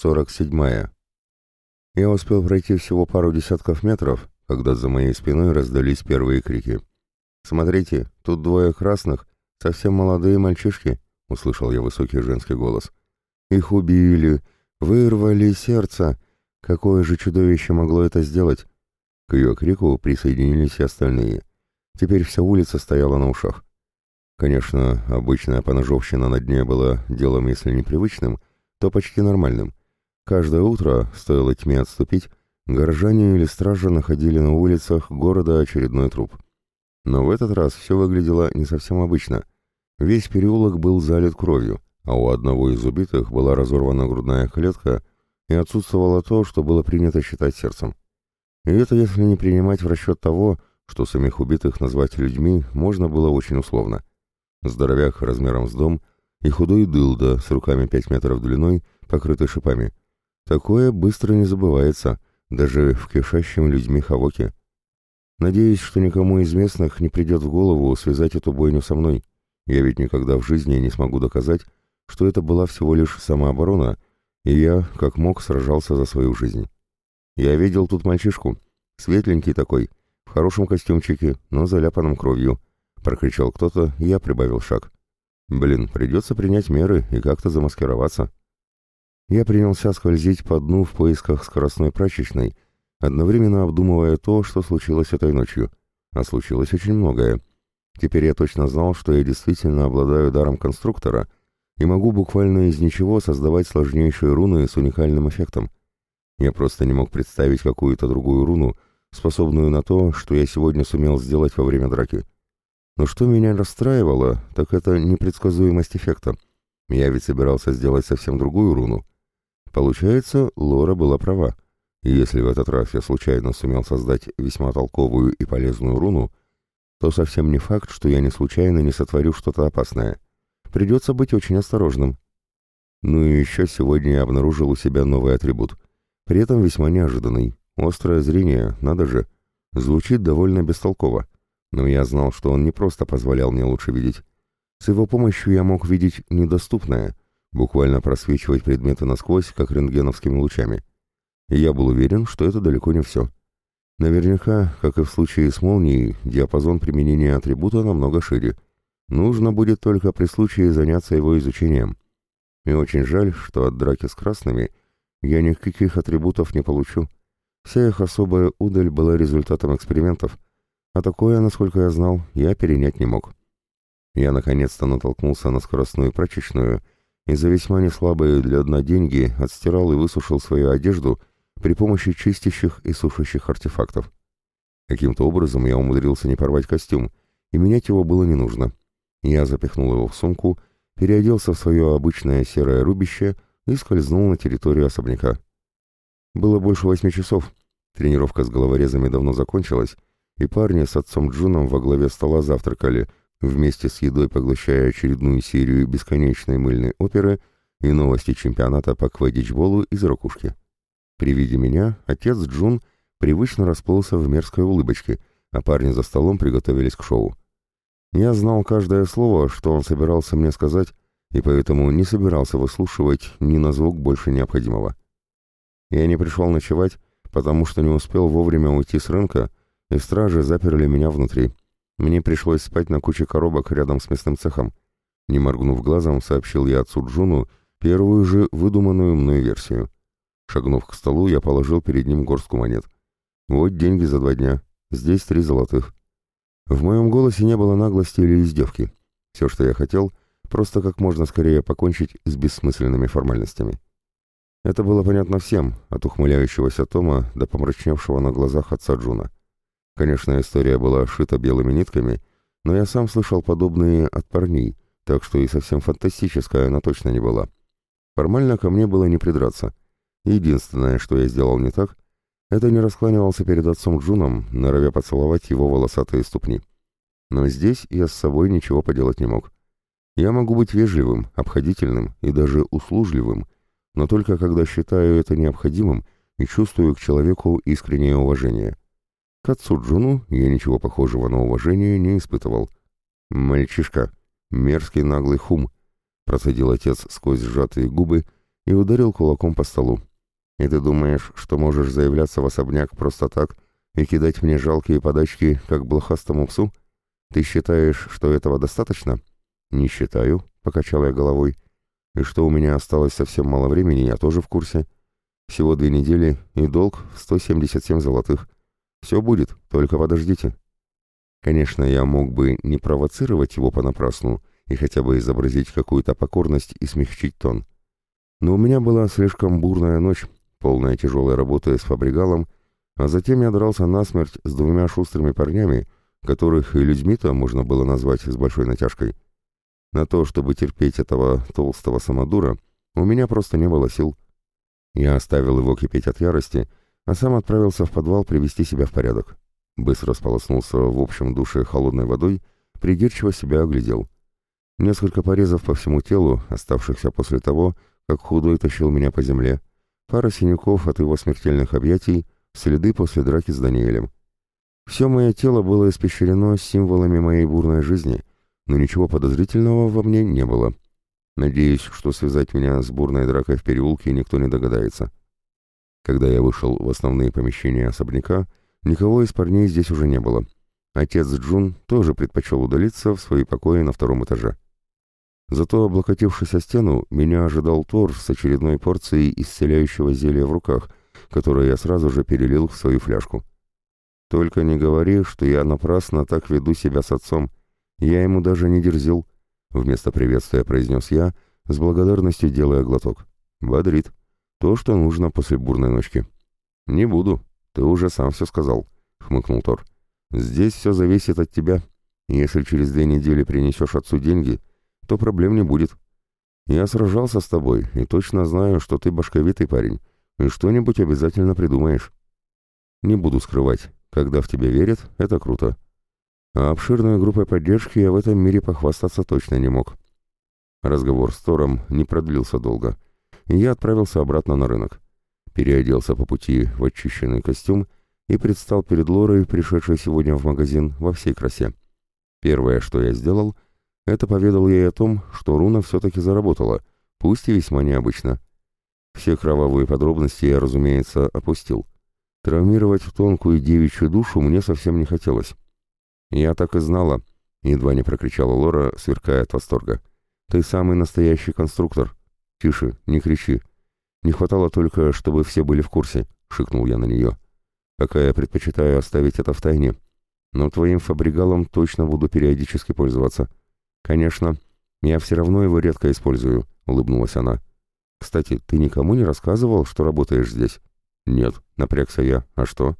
47. Я успел пройти всего пару десятков метров, когда за моей спиной раздались первые крики. «Смотрите, тут двое красных, совсем молодые мальчишки», — услышал я высокий женский голос. «Их убили, вырвали сердце. Какое же чудовище могло это сделать?» К ее крику присоединились и остальные. Теперь вся улица стояла на ушах. Конечно, обычная поножовщина на дне была делом, если непривычным, то почти нормальным. Каждое утро, стоило тьме отступить, горожане или стражи находили на улицах города очередной труп. Но в этот раз все выглядело не совсем обычно. Весь переулок был залит кровью, а у одного из убитых была разорвана грудная клетка и отсутствовало то, что было принято считать сердцем. И это если не принимать в расчет того, что самих убитых назвать людьми можно было очень условно. Здоровяк размером с дом и худой дылда с руками пять метров длиной, покрытый шипами. Такое быстро не забывается, даже в кишащем людьми Хавоке. Надеюсь, что никому из местных не придет в голову связать эту бойню со мной. Я ведь никогда в жизни не смогу доказать, что это была всего лишь самооборона, и я, как мог, сражался за свою жизнь. Я видел тут мальчишку, светленький такой, в хорошем костюмчике, но заляпанном кровью. Прокричал кто-то, и я прибавил шаг. Блин, придется принять меры и как-то замаскироваться. Я принялся скользить по дну в поисках скоростной прачечной, одновременно обдумывая то, что случилось этой ночью. А случилось очень многое. Теперь я точно знал, что я действительно обладаю даром конструктора и могу буквально из ничего создавать сложнейшие руны с уникальным эффектом. Я просто не мог представить какую-то другую руну, способную на то, что я сегодня сумел сделать во время драки. Но что меня расстраивало, так это непредсказуемость эффекта. Я ведь собирался сделать совсем другую руну. Получается, Лора была права. И если в этот раз я случайно сумел создать весьма толковую и полезную руну, то совсем не факт, что я не случайно не сотворю что-то опасное. Придется быть очень осторожным. Ну и еще сегодня я обнаружил у себя новый атрибут. При этом весьма неожиданный. Острое зрение, надо же. Звучит довольно бестолково. Но я знал, что он не просто позволял мне лучше видеть. С его помощью я мог видеть недоступное, буквально просвечивать предметы насквозь, как рентгеновскими лучами. И я был уверен, что это далеко не все. Наверняка, как и в случае с молнией, диапазон применения атрибута намного шире. Нужно будет только при случае заняться его изучением. И очень жаль, что от драки с красными я никаких атрибутов не получу. Вся их особая удаль была результатом экспериментов, а такое, насколько я знал, я перенять не мог. Я наконец-то натолкнулся на скоростную прачечную и за весьма неслабые для дна деньги отстирал и высушил свою одежду при помощи чистящих и сушащих артефактов. Каким-то образом я умудрился не порвать костюм, и менять его было не нужно. Я запихнул его в сумку, переоделся в свое обычное серое рубище и скользнул на территорию особняка. Было больше восьми часов. Тренировка с головорезами давно закончилась, и парни с отцом Джуном во главе стола завтракали, вместе с едой поглощая очередную серию бесконечной мыльной оперы и новости чемпионата по квадичболу из ракушки. При виде меня отец Джун привычно расплылся в мерзкой улыбочке, а парни за столом приготовились к шоу. Я знал каждое слово, что он собирался мне сказать, и поэтому не собирался выслушивать ни на звук больше необходимого. Я не пришел ночевать, потому что не успел вовремя уйти с рынка, и стражи заперли меня внутри. Мне пришлось спать на куче коробок рядом с местным цехом. Не моргнув глазом, сообщил я отцу Джуну первую же выдуманную мной версию. Шагнув к столу, я положил перед ним горстку монет. Вот деньги за два дня. Здесь три золотых. В моем голосе не было наглости или издевки. Все, что я хотел, просто как можно скорее покончить с бессмысленными формальностями. Это было понятно всем, от ухмыляющегося Тома до помрачневшего на глазах отца Джуна. Конечно, история была шита белыми нитками, но я сам слышал подобные от парней, так что и совсем фантастическая она точно не была. Формально ко мне было не придраться. Единственное, что я сделал не так, это не раскланивался перед отцом Джуном, норовя поцеловать его волосатые ступни. Но здесь я с собой ничего поделать не мог. Я могу быть вежливым, обходительным и даже услужливым, но только когда считаю это необходимым и чувствую к человеку искреннее уважение. К отцу Джуну я ничего похожего на уважение не испытывал. «Мальчишка, мерзкий наглый хум», — процедил отец сквозь сжатые губы и ударил кулаком по столу. «И ты думаешь, что можешь заявляться в особняк просто так и кидать мне жалкие подачки, как блохастому псу? Ты считаешь, что этого достаточно?» «Не считаю», — покачал я головой. «И что у меня осталось совсем мало времени, я тоже в курсе. Всего две недели и долг в 177 золотых. Все будет, только подождите». Конечно, я мог бы не провоцировать его понапрасну и хотя бы изобразить какую-то покорность и смягчить тон. Но у меня была слишком бурная ночь, полная тяжелой работы с фабригалом, а затем я дрался насмерть с двумя шустрыми парнями, которых и людьми-то можно было назвать с большой натяжкой. На то, чтобы терпеть этого толстого самодура, у меня просто не было сил. Я оставил его кипеть от ярости, а сам отправился в подвал привести себя в порядок. Быстро сполоснулся в общем душе холодной водой, придирчиво себя оглядел. Несколько порезов по всему телу, оставшихся после того, как худой тащил меня по земле, пара синяков от его смертельных объятий, следы после драки с Даниэлем. Все мое тело было испещрено символами моей бурной жизни, но ничего подозрительного во мне не было. Надеюсь, что связать меня с бурной дракой в переулке никто не догадается. Когда я вышел в основные помещения особняка, никого из парней здесь уже не было. Отец Джун тоже предпочел удалиться в свои покои на втором этаже. Зато, облокотившись о стену, меня ожидал Тор с очередной порцией исцеляющего зелья в руках, которое я сразу же перелил в свою фляжку. «Только не говори, что я напрасно так веду себя с отцом», я ему даже не дерзил, вместо приветствия произнес я, с благодарностью делая глоток. Бодрит. То, что нужно после бурной ночки. Не буду, ты уже сам все сказал, хмыкнул Тор. Здесь все зависит от тебя. Если через две недели принесешь отцу деньги, то проблем не будет. Я сражался с тобой и точно знаю, что ты башковитый парень, и что-нибудь обязательно придумаешь. Не буду скрывать, когда в тебя верят, это круто. А обширной группой поддержки я в этом мире похвастаться точно не мог. Разговор с Тором не продлился долго, и я отправился обратно на рынок. Переоделся по пути в очищенный костюм и предстал перед Лорой, пришедшей сегодня в магазин, во всей красе. Первое, что я сделал, это поведал ей о том, что руна все-таки заработала, пусть и весьма необычно. Все кровавые подробности я, разумеется, опустил. Травмировать тонкую девичью душу мне совсем не хотелось. «Я так и знала», — едва не прокричала Лора, сверкая от восторга. «Ты самый настоящий конструктор. Тише, не кричи. Не хватало только, чтобы все были в курсе», — шикнул я на нее. «Пока я предпочитаю оставить это в тайне. Но твоим фабригалом точно буду периодически пользоваться». «Конечно. Я все равно его редко использую», — улыбнулась она. «Кстати, ты никому не рассказывал, что работаешь здесь?» «Нет», — напрягся я. «А что?»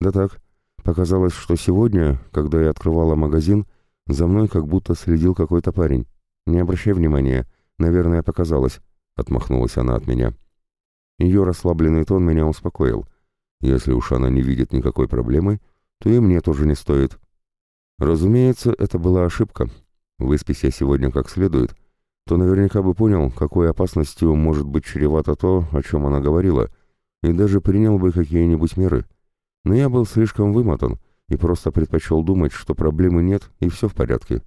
«Да так. Показалось, что сегодня, когда я открывала магазин, за мной как будто следил какой-то парень. Не обращай внимания, наверное, показалось, отмахнулась она от меня. Ее расслабленный тон меня успокоил. Если уж она не видит никакой проблемы, то и мне тоже не стоит. Разумеется, это была ошибка. Выспись я сегодня как следует, то наверняка бы понял, какой опасностью может быть чревато то, о чем она говорила, и даже принял бы какие-нибудь меры но я был слишком вымотан и просто предпочел думать, что проблемы нет и все в порядке.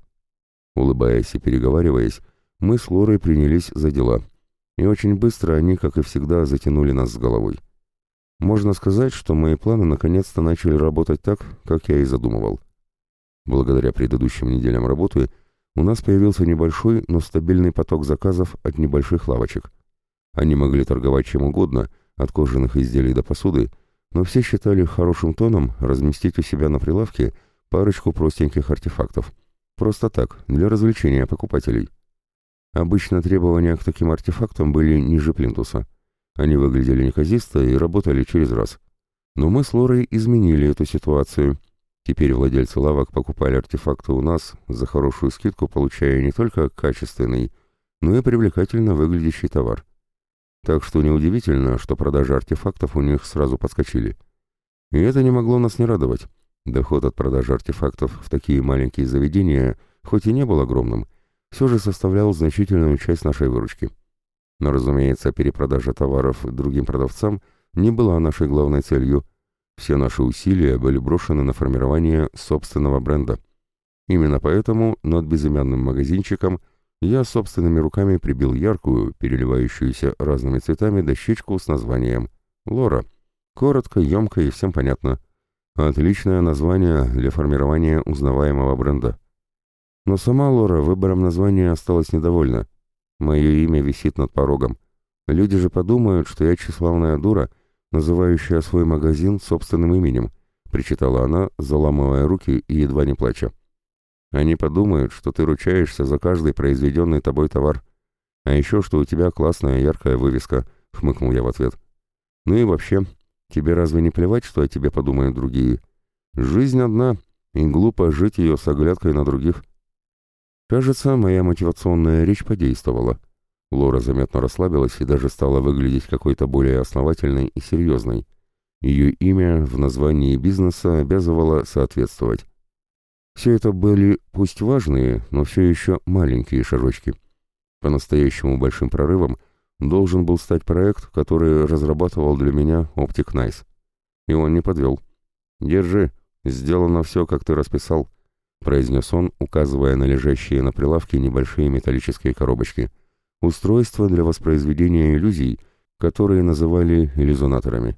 Улыбаясь и переговариваясь, мы с Лорой принялись за дела, и очень быстро они, как и всегда, затянули нас с головой. Можно сказать, что мои планы наконец-то начали работать так, как я и задумывал. Благодаря предыдущим неделям работы у нас появился небольшой, но стабильный поток заказов от небольших лавочек. Они могли торговать чем угодно, от кожаных изделий до посуды, но все считали хорошим тоном разместить у себя на прилавке парочку простеньких артефактов. Просто так, для развлечения покупателей. Обычно требования к таким артефактам были ниже плинтуса. Они выглядели неказисто и работали через раз. Но мы с Лорой изменили эту ситуацию. Теперь владельцы лавок покупали артефакты у нас за хорошую скидку, получая не только качественный, но и привлекательно выглядящий товар. Так что неудивительно, что продажи артефактов у них сразу подскочили. И это не могло нас не радовать. Доход от продажи артефактов в такие маленькие заведения, хоть и не был огромным, все же составлял значительную часть нашей выручки. Но, разумеется, перепродажа товаров другим продавцам не была нашей главной целью. Все наши усилия были брошены на формирование собственного бренда. Именно поэтому над безымянным магазинчиком я собственными руками прибил яркую, переливающуюся разными цветами дощечку с названием «Лора». Коротко, емко и всем понятно. Отличное название для формирования узнаваемого бренда. Но сама Лора выбором названия осталась недовольна. Мое имя висит над порогом. Люди же подумают, что я тщеславная дура, называющая свой магазин собственным именем, причитала она, заламывая руки и едва не плача. Они подумают, что ты ручаешься за каждый произведенный тобой товар. А еще, что у тебя классная яркая вывеска, хмыкнул я в ответ. Ну и вообще, тебе разве не плевать, что о тебе подумают другие? Жизнь одна, и глупо жить ее с оглядкой на других. Кажется, моя мотивационная речь подействовала. Лора заметно расслабилась и даже стала выглядеть какой-то более основательной и серьезной. Ее имя в названии бизнеса обязывало соответствовать. Все это были пусть важные, но все еще маленькие шажочки. По-настоящему большим прорывом должен был стать проект, который разрабатывал для меня Optic Nice. И он не подвел. «Держи, сделано все, как ты расписал», — произнес он, указывая на лежащие на прилавке небольшие металлические коробочки. Устройства для воспроизведения иллюзий, которые называли иллюзонаторами.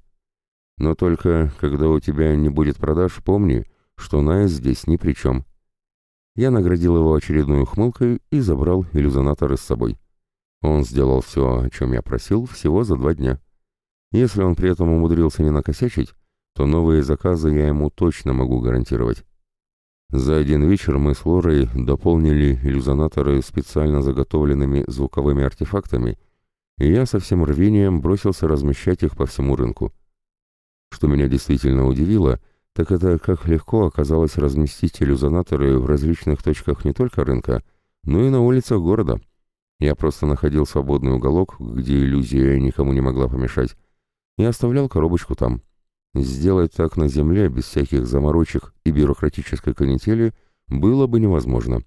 Но только, когда у тебя не будет продаж, помни, что Найс здесь ни при чем. Я наградил его очередной ухмылкой и забрал иллюзионатор с собой. Он сделал все, о чем я просил, всего за два дня. Если он при этом умудрился не накосячить, то новые заказы я ему точно могу гарантировать. За один вечер мы с Лорой дополнили иллюзонаторы специально заготовленными звуковыми артефактами, и я со всем рвением бросился размещать их по всему рынку. Что меня действительно удивило — так это как легко оказалось разместить иллюзонаторы в различных точках не только рынка, но и на улицах города. Я просто находил свободный уголок, где иллюзия никому не могла помешать, и оставлял коробочку там. Сделать так на земле, без всяких заморочек и бюрократической канители, было бы невозможно.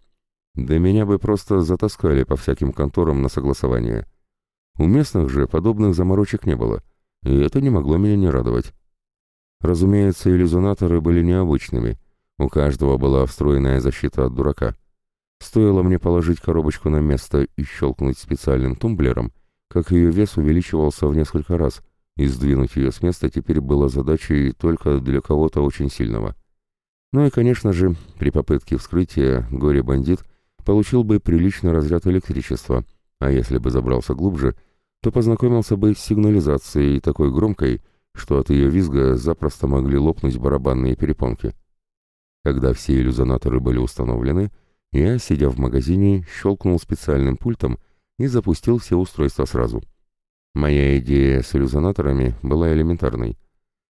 Да меня бы просто затаскали по всяким конторам на согласование. У местных же подобных заморочек не было, и это не могло меня не радовать. Разумеется, иллюзонаторы были необычными. У каждого была встроенная защита от дурака. Стоило мне положить коробочку на место и щелкнуть специальным тумблером, как ее вес увеличивался в несколько раз, и сдвинуть ее с места теперь было задачей только для кого-то очень сильного. Ну и, конечно же, при попытке вскрытия горе-бандит получил бы приличный разряд электричества, а если бы забрался глубже, то познакомился бы с сигнализацией такой громкой, что от ее визга запросто могли лопнуть барабанные перепонки. Когда все иллюзонаторы были установлены, я, сидя в магазине, щелкнул специальным пультом и запустил все устройства сразу. Моя идея с иллюзонаторами была элементарной.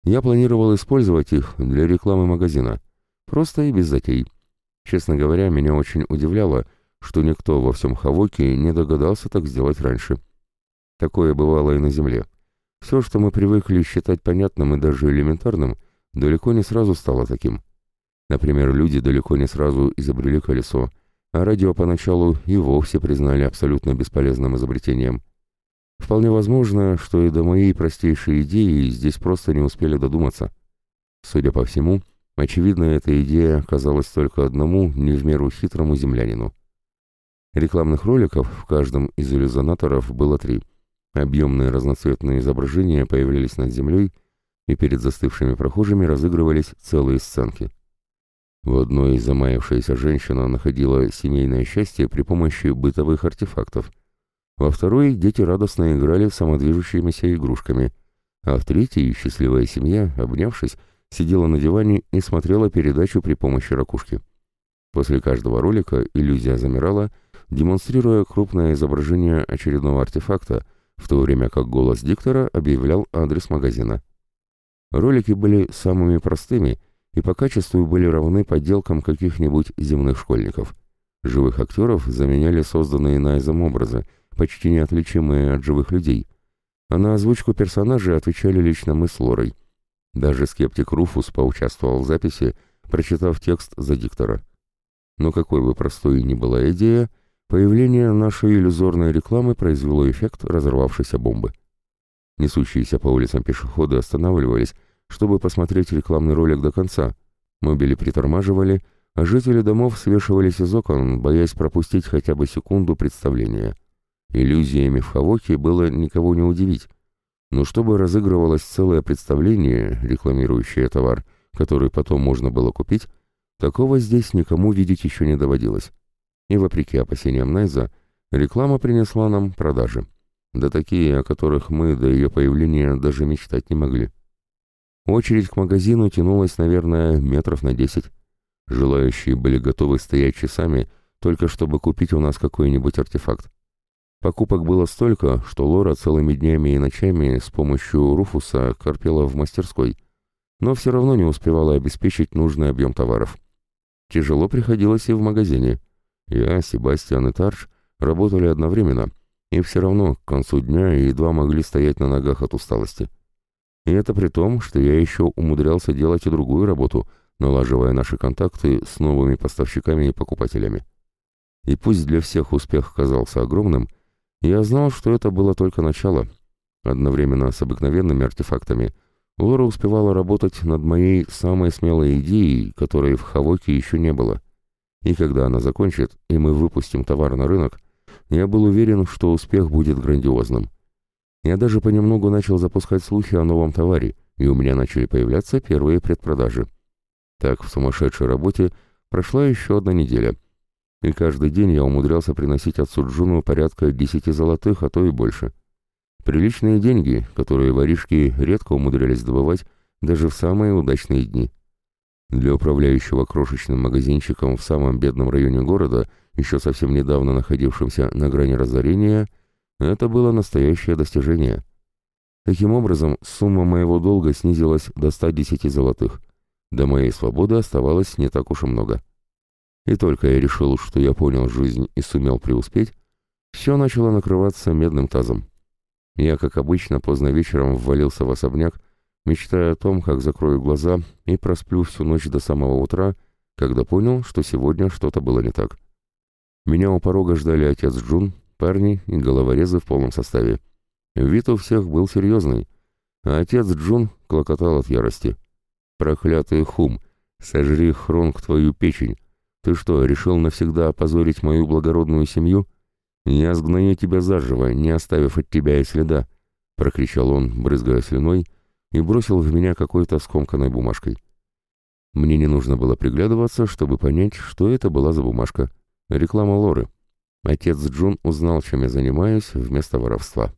Я планировал использовать их для рекламы магазина, просто и без затей. Честно говоря, меня очень удивляло, что никто во всем Хавоке не догадался так сделать раньше. Такое бывало и на Земле. Все, что мы привыкли считать понятным и даже элементарным, далеко не сразу стало таким. Например, люди далеко не сразу изобрели колесо, а радио поначалу и вовсе признали абсолютно бесполезным изобретением. Вполне возможно, что и до моей простейшей идеи здесь просто не успели додуматься. Судя по всему, очевидно, эта идея казалась только одному не в меру хитрому землянину. Рекламных роликов в каждом из иллюзонаторов было три — Объемные разноцветные изображения появлялись над землей, и перед застывшими прохожими разыгрывались целые сценки. В одной замаявшаяся женщина находила семейное счастье при помощи бытовых артефактов. Во второй дети радостно играли самодвижущимися игрушками, а в третьей счастливая семья, обнявшись, сидела на диване и смотрела передачу при помощи ракушки. После каждого ролика иллюзия замирала, демонстрируя крупное изображение очередного артефакта — в то время как голос диктора объявлял адрес магазина. Ролики были самыми простыми и по качеству были равны подделкам каких-нибудь земных школьников. Живых актеров заменяли созданные Найзом образы, почти неотличимые от живых людей, а на озвучку персонажей отвечали лично мы с Лорой. Даже скептик Руфус поучаствовал в записи, прочитав текст за диктора. Но какой бы простой ни была идея, Появление нашей иллюзорной рекламы произвело эффект разорвавшейся бомбы. Несущиеся по улицам пешеходы останавливались, чтобы посмотреть рекламный ролик до конца. Мобили притормаживали, жители домов свешивались из окон, боясь пропустить хотя бы секунду представления. Иллюзиями в Хавоке было никого не удивить. Но чтобы разыгрывалось целое представление, рекламирующее товар, который потом можно было купить, такого здесь никому видеть еще не доводилось. И вопреки опасениям Найза, реклама принесла нам продажи. Да такие, о которых мы до ее появления даже мечтать не могли. Очередь к магазину тянулась, наверное, метров на десять. Желающие были готовы стоять часами, только чтобы купить у нас какой-нибудь артефакт. Покупок было столько, что Лора целыми днями и ночами с помощью Руфуса корпела в мастерской, но все равно не успевала обеспечить нужный объем товаров. Тяжело приходилось и в магазине. Я, Себастьян и Тарш работали одновременно, и все равно к концу дня едва могли стоять на ногах от усталости. И это при том, что я еще умудрялся делать и другую работу, налаживая наши контакты с новыми поставщиками и покупателями. И пусть для всех успех казался огромным, я знал, что это было только начало. Одновременно с обыкновенными артефактами Лора успевала работать над моей самой смелой идеей, которой в Хавоке еще не было. И когда она закончит, и мы выпустим товар на рынок, я был уверен, что успех будет грандиозным. Я даже понемногу начал запускать слухи о новом товаре, и у меня начали появляться первые предпродажи. Так, в сумасшедшей работе прошла еще одна неделя — и каждый день я умудрялся приносить отцу Джуну порядка десяти золотых, а то и больше. Приличные деньги, которые воришки редко умудрялись добывать даже в самые удачные дни. Для управляющего крошечным магазинчиком в самом бедном районе города, еще совсем недавно находившемся на грани разорения, это было настоящее достижение. Таким образом, сумма моего долга снизилась до 110 золотых. До моей свободы оставалось не так уж и много. И только я решил, что я понял жизнь и сумел преуспеть, все начало накрываться медным тазом. Я, как обычно, поздно вечером ввалился в особняк, мечтая о том, как закрою глаза и просплю всю ночь до самого утра, когда понял, что сегодня что-то было не так. Меня у порога ждали отец Джун, парни и головорезы в полном составе. Вид у всех был серьезный, а отец Джун клокотал от ярости. «Проклятый хум! Сожри хронг твою печень! Ты что, решил навсегда опозорить мою благородную семью? Я сгною тебя заживо, не оставив от тебя и следа!» — прокричал он, брызгая слюной, и бросил в меня какой-то скомканной бумажкой. Мне не нужно было приглядываться, чтобы понять, что это была за бумажка. Реклама Лоры. Отец Джун узнал, чем я занимаюсь, вместо воровства.